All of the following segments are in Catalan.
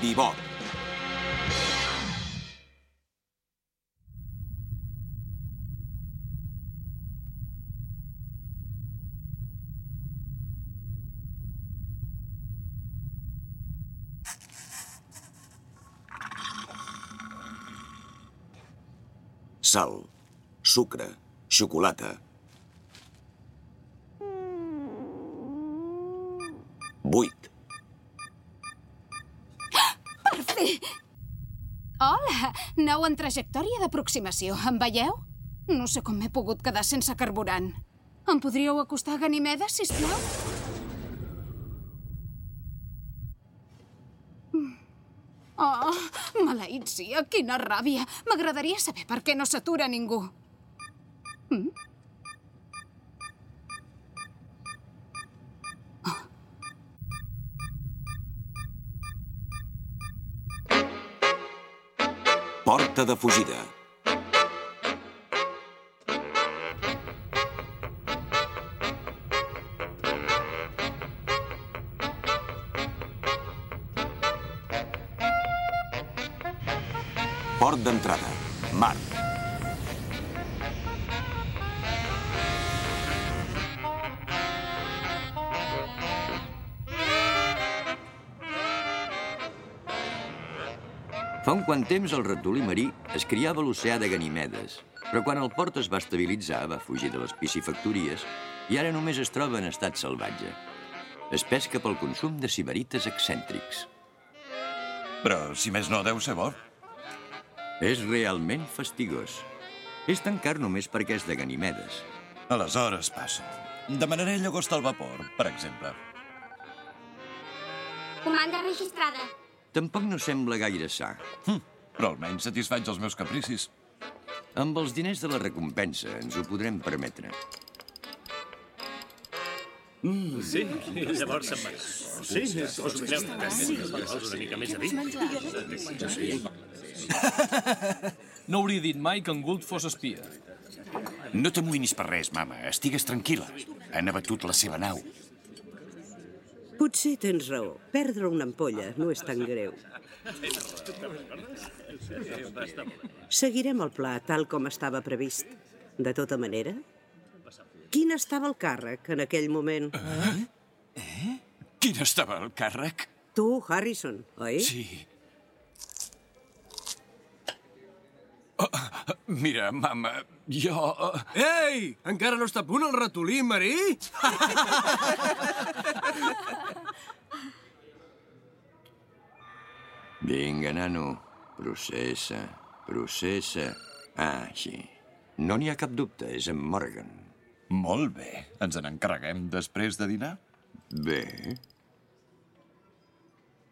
Bebop. Sal, sucre, xocolata. Vuit. Per fi! Hola! Nou en trajectòria d'aproximació. Em veieu? No sé com m'he pogut quedar sense carburant. Em podríeu acostar a Ganimedes, sisplau? Mm. Oh, maleït sia, quina ràbia. M'agradaria saber per què no s'atura ningú. Mm? Porta de fugida. Port d'entrada. Mar. Fa un quant temps el ratolí marí es criava a l'oceà de Ganimedes, però quan el port es va estabilitzar va fugir de les piscifactories i ara només es troba en estat salvatge. Es pesca pel consum de sibarites excèntrics. Però, si més no, deu ser bo. És realment fastigós. És tan car només perquè és de Ganimedes. Aleshores passa. Demanaré llagosta al vapor, per exemple. Comanda registrada. Tampoc no sembla gaire sa. Hm, però almenys satisfaig els meus capricis. Amb els diners de la recompensa ens ho podrem permetre. Sí, i llavors se'n va. Sí, us creu vols una mica més de vi? Sí. No hauria dit mai que en Gould fos espia. No t'amoïnis per res, mama. Estigues tranquil·la. Han abatut la seva nau. Potser tens raó. Perdre una ampolla no és tan greu. Seguirem el pla tal com estava previst. De tota manera, quin estava el càrrec en aquell moment? Eh? Eh? Quin estava el càrrec? Tu, Harrison, oi? Sí. Oh, mira, mama, jo... Ei! Encara no està a punt el ratolí marí? Vinga, nano, processa, processa. Ah, sí. No n'hi ha cap dubte, és en Morgan. Molt bé. Ens en encarreguem després de dinar? Bé.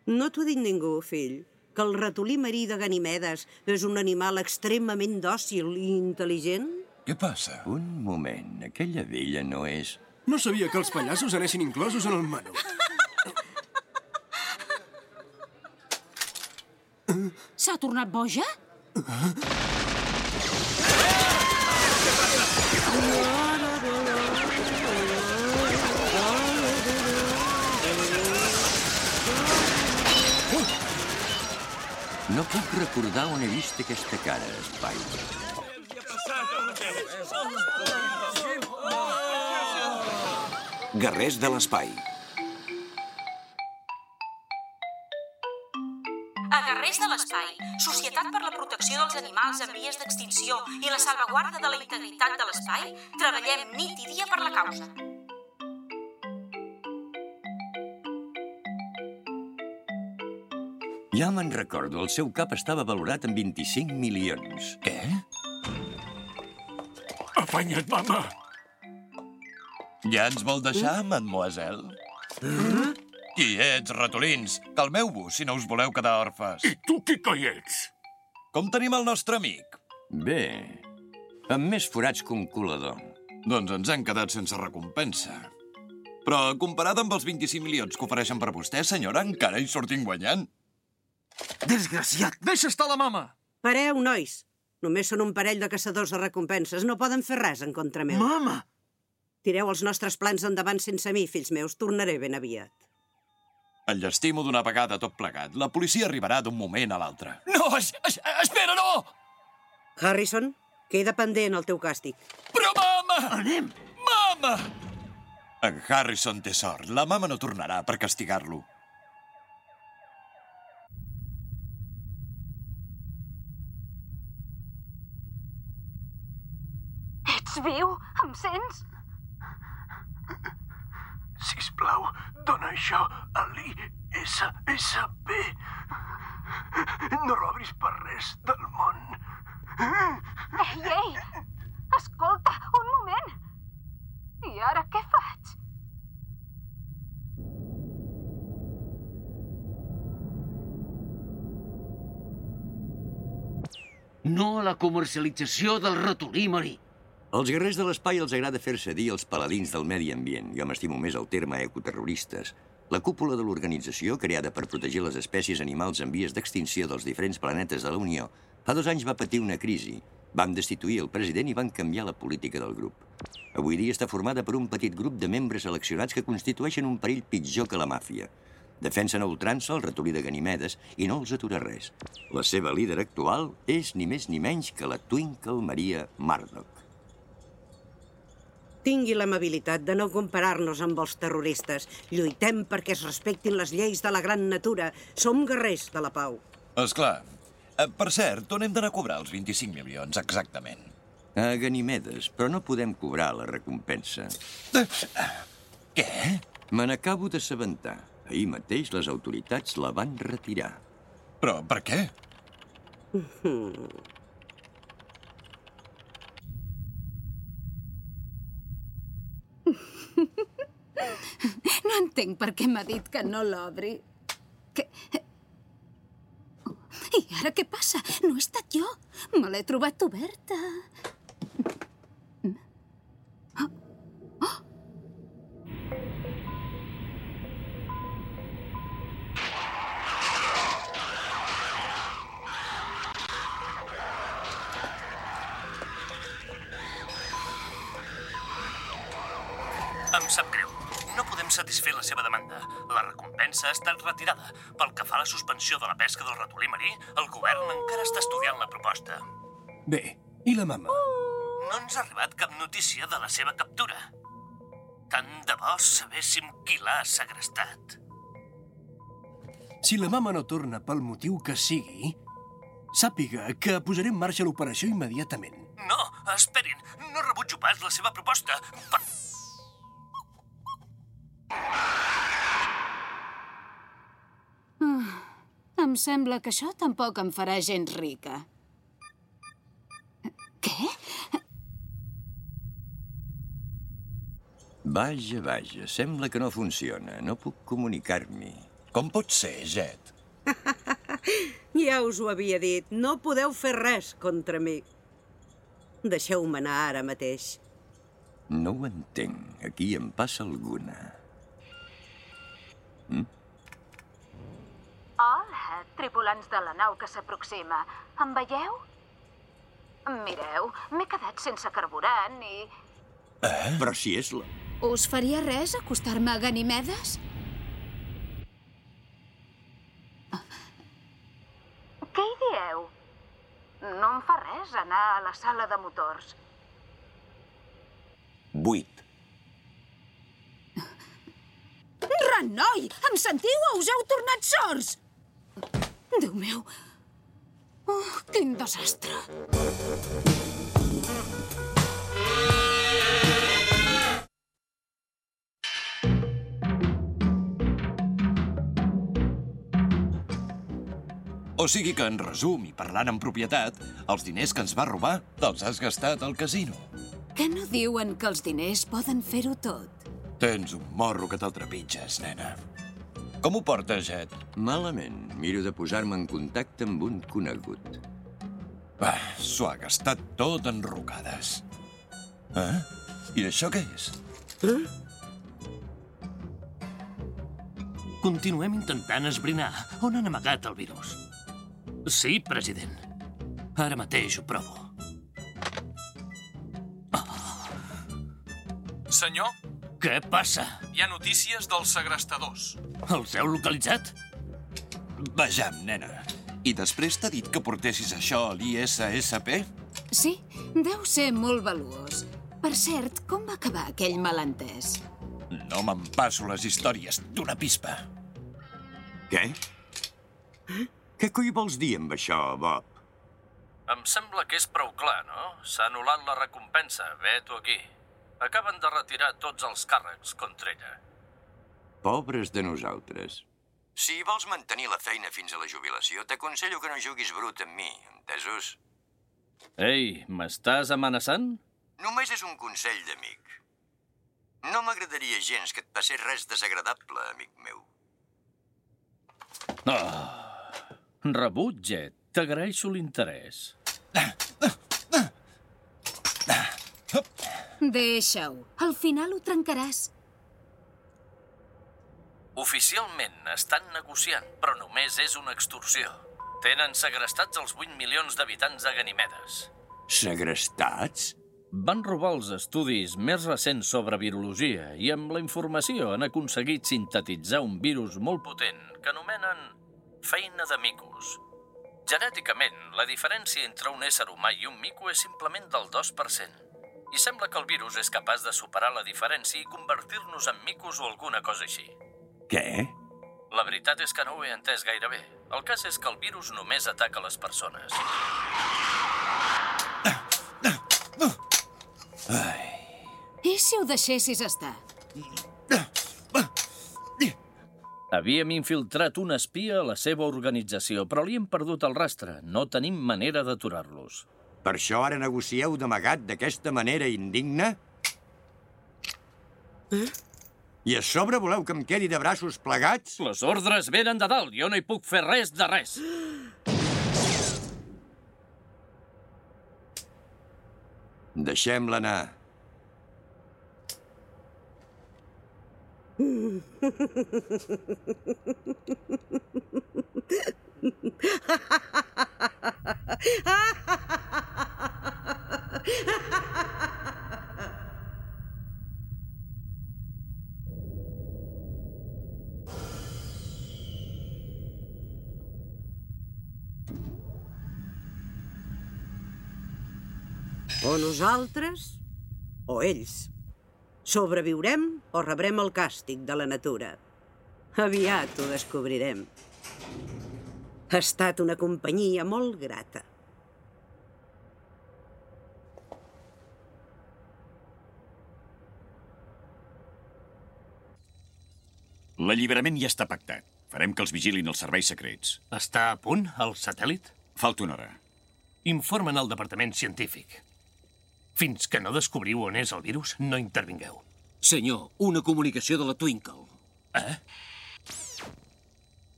No t'ho ha dit ningú, fill, que el ratolí marí de Ganimedes és un animal extremament dòcil i intel·ligent? Què passa? Un moment, aquella vella no és... No sabia que els pallassos anessin inclosos en el menú. S'ha tornat boja? No puc recordar on he vist aquesta cara, Espai. Guerrers de l'espai. A Guerrers de l'Espai, Societat per la Protecció dels Animals en Vies d'Extinció i la salvaguarda de la integritat de l'espai, treballem nit i dia per la causa. Ja me'n recordo, el seu cap estava valorat en 25 milions. Què? Afanya't, mama! Ja ens vol deixar, mademoiselle? Mm? Qui ets, ratolins? Calmeu-vos si no us voleu quedar orfes. I tu qui coi ets? Com tenim el nostre amic? Bé, amb més forats que un colador. Doncs ens hem quedat sense recompensa. Però comparat amb els 25 milions que ofereixen per vostè, senyora, encara hi sortim guanyant. Desgraciat! Deixa estar la mama! Pareu, nois. Només són un parell de caçadors de recompenses. No poden fer res en contra meu. Mama! Tireu els nostres plans endavant sense mi, fills meus. Tornaré ben aviat. El llastimo d'una vegada tot plegat. La policia arribarà d'un moment a l'altre. No, es, es, espera, no! Harrison, queda pendent el teu càstig. Però, mama! Anem! Mama! En Harrison té sort. La mama no tornarà per castigar-lo. Ets viu? Em sents? Sisplau, dona això a l'ISSB. No robis per res del món. Ei, ei! Escolta, un moment! I ara què faig? No a la comercialització del ratolí marí. Als guerrers de l'espai els agrada fer-se dir els paladins del medi ambient. Jo m'estimo més el terme ecoterroristes. La cúpula de l'organització, creada per protegir les espècies animals en vies d'extinció dels diferents planetes de la Unió, fa dos anys va patir una crisi. Van destituir el president i van canviar la política del grup. Avui dia està formada per un petit grup de membres seleccionats que constitueixen un perill pitjor que la màfia. Defensen a ultrança el ratolí de Ganimedes i no els atura res. La seva líder actual és ni més ni menys que la Twinkle Maria Murdoch. Tingui l'amabilitat de no comparar-nos amb els terroristes. Lluitem perquè es respectin les lleis de la gran natura. Som guerrers de la pau. És clar. Per cert, on hem d'anar a cobrar els 25 milions, exactament? A Ganimedes, però no podem cobrar la recompensa. Què? Me n'acabo d'assabentar. Ahir mateix les autoritats la van retirar. Però per què? No entenc per què m'ha dit que no l'obri. Que... I ara què passa? No he estat jo. Me l'he trobat oberta. Recompensa ha estat retirada. Pel que fa a la suspensió de la pesca del ratolí marí, el govern encara està estudiant la proposta. Bé, i la mama? No ens ha arribat cap notícia de la seva captura. Tant de bo sabéssim qui l'ha segrestat. Si la mama no torna pel motiu que sigui, sàpiga que posaré en marxa l'operació immediatament. No, esperin. No rebutjo pas la seva proposta. Per... sembla que això tampoc em farà gens rica. Què? Vaja, vaja, sembla que no funciona. No puc comunicar-m'hi. Com pot ser, Jet? Ja us ho havia dit. No podeu fer res contra mi. Deixeu-me anar ara mateix. No ho entenc. Aquí em passa alguna. Hm? Tripulants de la nau que s'aproxima. Em veieu? Mireu, m'he quedat sense carburant i... Eh? Però si és la... Us faria res acostar-me a Ganimedes? Què hi No em fa res anar a la sala de motors. 8. Renoi! Em sentiu o us heu tornat sords? Déu meu! Oh, quin desastre! O sigui que, en resum i parlant en propietat, els diners que ens va robar te'ls has gastat al casino. Que no diuen que els diners poden fer-ho tot? Tens un morro que te'l trepitges, nena. Com ho portes, Jet? Malament. Miro de posar-me en contacte amb un conegut. Va, s'ho ha gastat tot en rocades. Eh? I això què és? Eh? Continuem intentant esbrinar on han amagat el virus. Sí, president. Ara mateix ho provo. Senyor, Què passa? hi ha notícies dels segrestadors. Els heu localitzat? Vejam, nena. I després t'ha dit que portessis això a l'ISSP? Sí, deu ser molt valuós. Per cert, com va acabar aquell malentès? No me'n passo les històries d'una pispa. Què? Què coi vols dir amb això, Bob? Em sembla que és prou clar, no? S'ha anul·lat la recompensa, vet-ho aquí. Acaben de retirar tots els càrrecs contra ella. Pobres de nosaltres. Si vols mantenir la feina fins a la jubilació, t'aconsello que no juguis brut amb mi, entesos? Ei, m'estàs amenaçant? Només és un consell d'amic. No m'agradaria gens que et passés res desagradable, amic meu. Oh, rebut, Jet. T'agraeixo l'interès. Deixa-ho. Al final ho trencaràs. Oficialment estan negociant, però només és una extorsió. Tenen segrestats els 8 milions d'habitants de Ganimedes. Segrestats? Van robar els estudis més recents sobre virologia i amb la informació han aconseguit sintetitzar un virus molt potent que anomenen feina de micos. Genèticament, la diferència entre un ésser humà i un mico és simplement del 2%. I sembla que el virus és capaç de superar la diferència i convertir-nos en micos o alguna cosa així. Què? La veritat és que no ho he entès gaire bé. El cas és que el virus només ataca les persones. I si ho deixessis estar? Havíem infiltrat un espia a la seva organització, però li hem perdut el rastre. No tenim manera d'aturar-los. Per això ara negocieu d'amagat d'aquesta manera indigna? Eh? I a sobre voleu que em quedi de braços plegats? Les ordres venen de dalt. Jo no hi puc fer res de res. Deixem-la anar. O nosaltres, o ells. Sobreviurem o rebrem el càstig de la natura. Aviat ho descobrirem. Ha estat una companyia molt grata. L'alliberament ja està pactat. Farem que els vigilin els serveis secrets. Està a punt, el satèl·lit? Falta una hora. Informen al departament científic. Fins que no descobriu on és el virus, no intervingueu. Senyor, una comunicació de la Twinkle. Eh?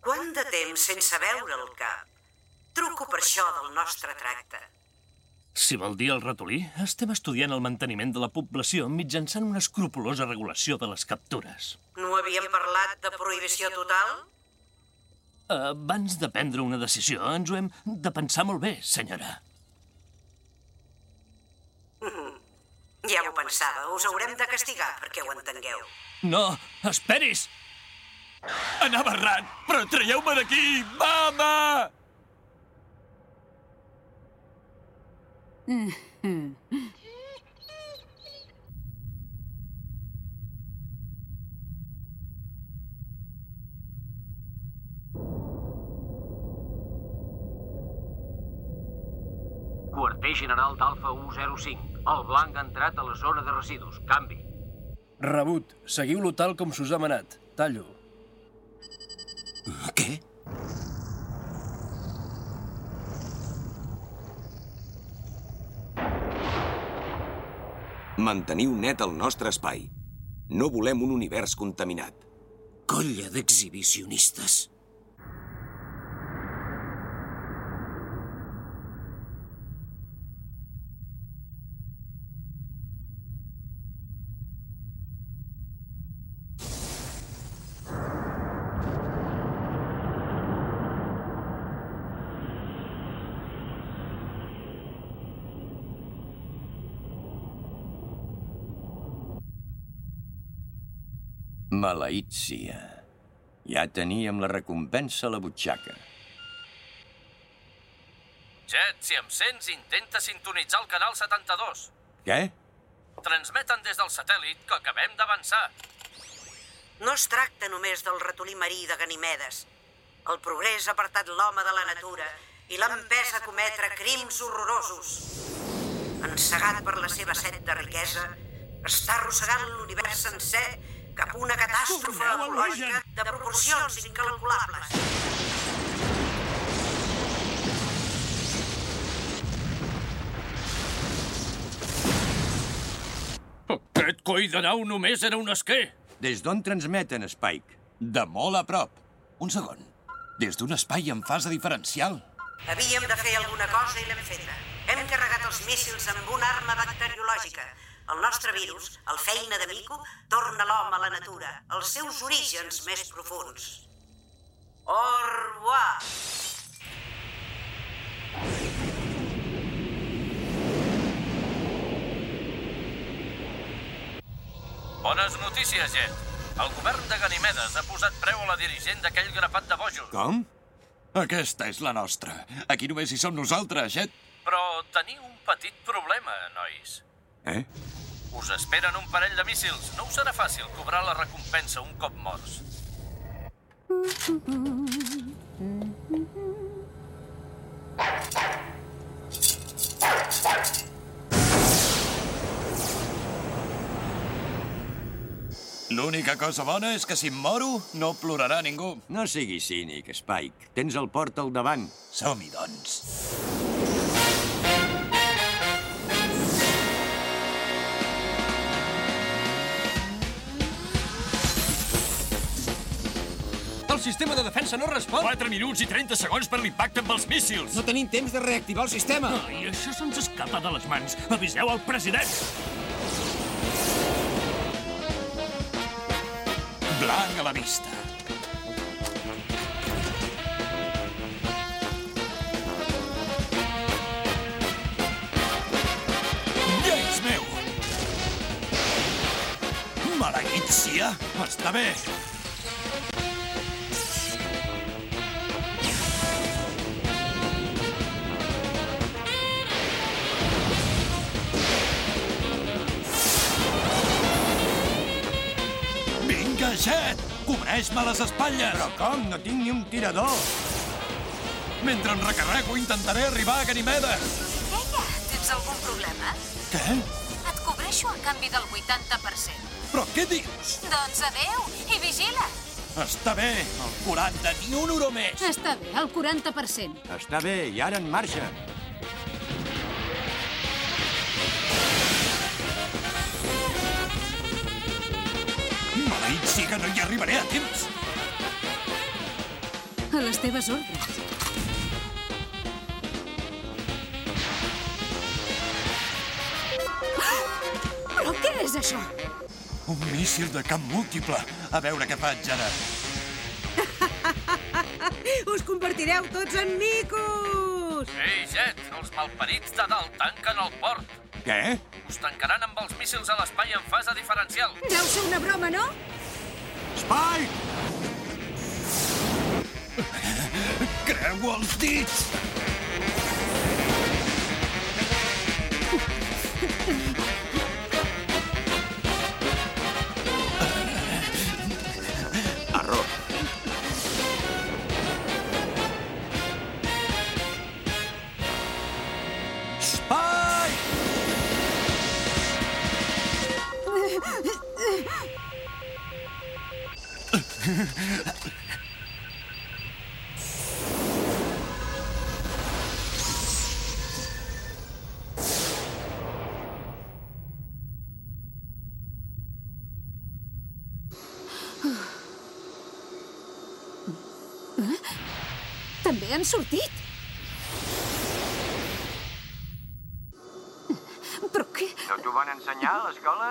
Quant de temps sense veure el cap? Truco per això del nostre tracte. Si vol dir el ratolí, estem estudiant el manteniment de la població mitjançant una escrupulosa regulació de les captures. No havíem parlat de prohibició total? Abans de prendre una decisió, ens ho hem de pensar molt bé, senyora. Ja ho pensava, us haurem de castigar perquè ho entengueu. No, esperis! Anava errant, però traieu-me d'aquí! Mama! Quarter general d'Alfa 105. El blanc ha entrat a la zona de residus. Canvi. Rebut. Seguiu-lo tal com s'us ha manat. Tallo. Què? Manteniu net el nostre espai. No volem un univers contaminat. Colla d'exhibicionistes. Maleït sia. Ja teníem la recompensa a la butxaca. Jet, si em sents, intenta sintonitzar el canal 72. Què? Transmeten des del satèl·lit que acabem d'avançar. No es tracta només del ratolí marí de Ganimedes. El progrés ha apartat l'home de la natura i l'ha empès a cometre crims horrorosos. Encegat per la seva set de riquesa, està arrossegant l'univers sencer cap a una catàstrofe ecològica de proporcions incalculables. Aquest coi de nau només era un esquer. Des d'on transmeten, Spike? De molt a prop. Un segon. Des d'un espai en fase diferencial. Havíem de fer alguna cosa i l'hem feta. Hem carregat els míssils amb una arma bacteriològica. El nostre virus, el feina de mico, torna l'home a la natura, als seus orígens més profuns. Au revoir! Bones notícies, Jet. El govern de Ganimedes ha posat preu a la dirigent d'aquell grapat de bojos. Com? Aquesta és la nostra. Aquí només hi som nosaltres, Jet. Però teniu un petit problema, nois. Eh? Us esperen un parell de míssils. No us serà fàcil cobrar la recompensa un cop morts. L'única cosa bona és que si em moro, no plorarà ningú. No siguis cínic, Spike. Tens el port al davant. Som-hi, doncs. El sistema de defensa no respon. 4 minuts i 30 segons per l'impacte amb els míssils. No tenim temps de reactivar el sistema. Ai, això se'ns escapa de les mans. Aviseu al president. Blanc a la vista. Meu! Sia! Està bé. Cobreix-me les espatlles! Però com? No tinc ni un tirador. Mentre em recarrego intentaré arribar a Ganimedes. Ella, tens algun problema? Què? Et cobreixo a canvi del 80%. Però què dius? Doncs adeu i vigila. Està bé, el 40, ni un euro més. Està bé, el 40%. Està bé, i ara en marxa. Maleït siga, no hi arribaré a temps. A les teves ordres. Però què és això? Un míssil de camp múltiple. A veure què faig ara. Us convertireu tots en micos! Ei, Jet, els malparits de dalt tanquen el port. Què? Us tancaran amb els míssils a l'espai en fase diferencial. Deu ser una broma, no? Spike! Grewal dit! També han sortit. Però què? No t'ho van ensenyar a l'escola?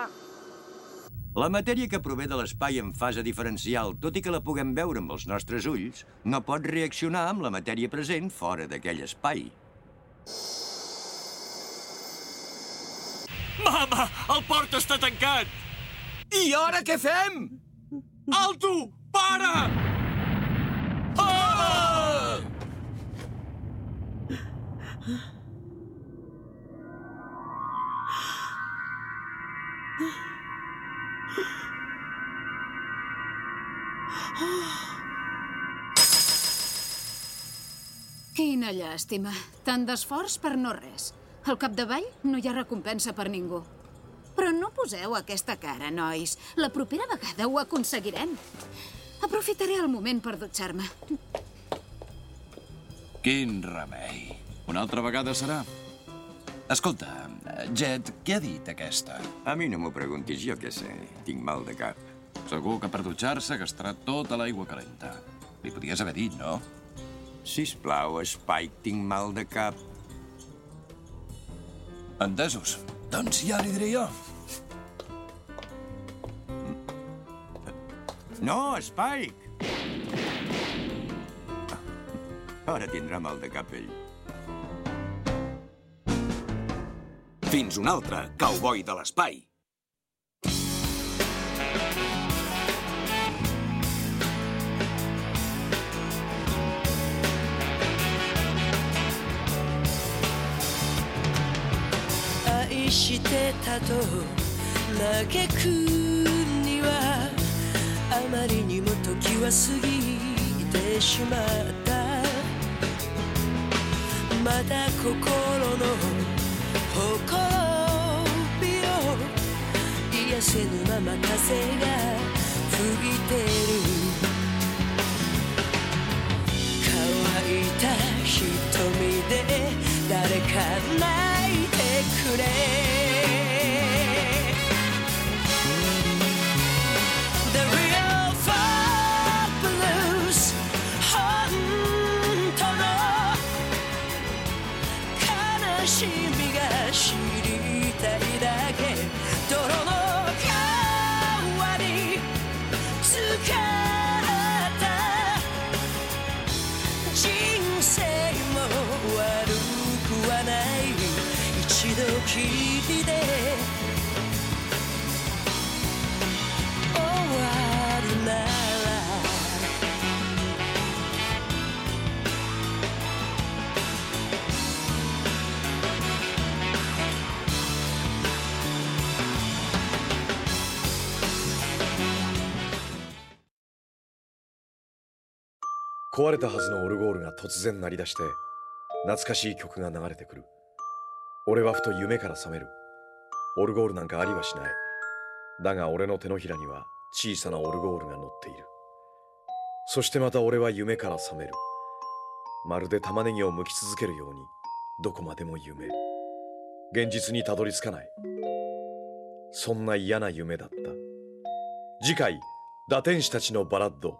La matèria que prové de l'espai en fase diferencial, tot i que la puguem veure amb els nostres ulls, no pot reaccionar amb la matèria present fora d'aquell espai. Mama, el port està tancat! I ara què fem? Alto! Para! Ah! Quina llàstima. Tant d'esforç per no res. Al capdavall no hi ha recompensa per ningú. Però no poseu aquesta cara, nois. La propera vegada ho aconseguirem. Aprofitaré el moment per dutxar-me. Quin remei. Una altra vegada serà. Escolta, Jet, què ha dit aquesta? A mi no m'ho preguntis, jo què sé. Tinc mal de cap. Segur que per dutxar-se gastarà tota l'aigua calenta. Li podies haver dit, no? Sisplau, Spike, tinc mal de cap. Entesos. Doncs ja li diré jo. No, Spike! Ara tindrà mal de cap ell. Fins un altre, cowboy de l'espai.「愛してたと嘆くにはあまりにも時は過ぎてしまった」「まだ心の心を癒せぬまま風が壊れたはずのオルゴールが突然鳴り出して懐かしい曲が流れてくる。俺はふと夢から覚める。オルゴールなんかありはしない。だが俺の手のひらには小さなオルゴールが乗っている。そしてまた俺は夢から覚める。まるで玉ねぎを剥き続けるようにどこまでも夢。現実にたどり着かない。そんな嫌な夢だった。次回打天使たちのバラッド。